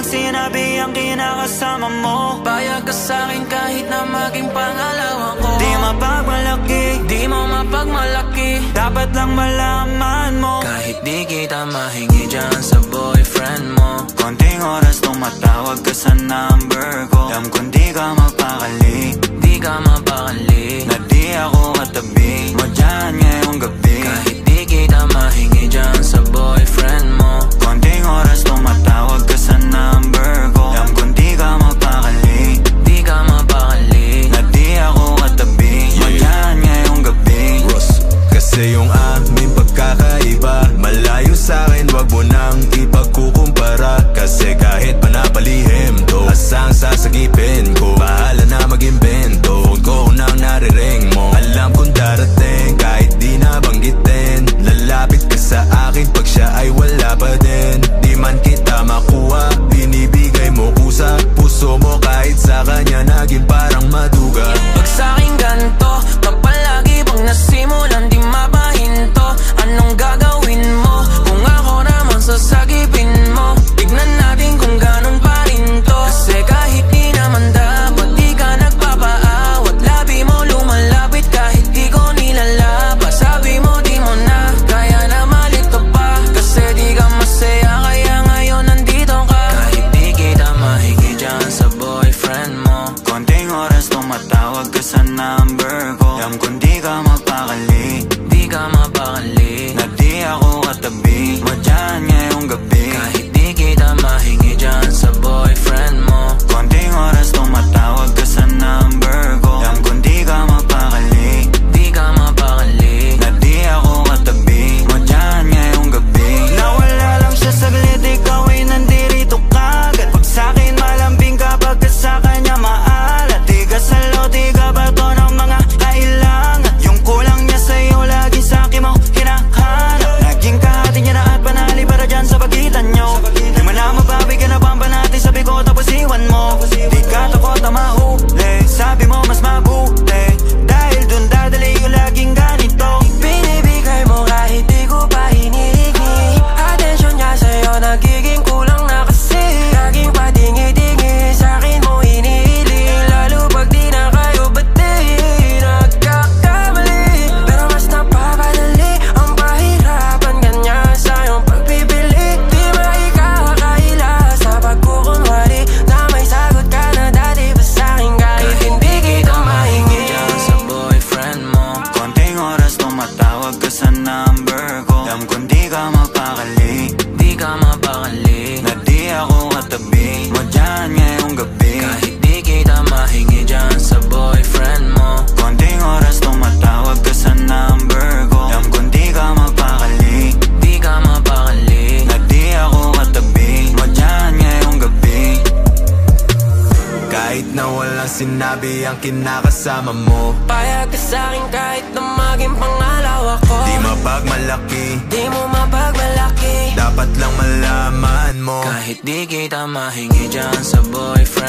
walang sinabi ang kinakasama mo. Bayag ka sa'kin kahit na maging pangalawa ko. Di mapagmalaki, di mo mapagmalaki. Dapat lang malaman mo. Kahit di kita mahingi dyan sa boyfriend mo. Konting oras tumatawag ka sa number ko. Dam kung di ka mapakali, di ka mapakali. Na di ako katabi. Mo dyan ngayong gabi. Kahit di kita mahingi dyan sa boyfriend mo. Konting Isa yung aming pagkakaiba Malayo sa'kin, wag mo nang ipagkukumpara. Kasi kahit panabalihim alam kung di ka mapakali Di ka mapakali Na di ako katabi. Mo dyan ngayong gabi. Kahit di kita mahingi dyan sa boyfriend mo. Konting oras tumatawag ka sa number ko. Alam kung di ka mapakali Di ka mapakali Na di ako katabi. Mo dyan ngayong gabi. Kahit na walang sinabi ang kinakasama mo. Payag ka sa'kin kahit naman akin Di mo mapagmalaki. Dapat lang malaman mo. Kahit di kita mahingi dyan sa boyfriend.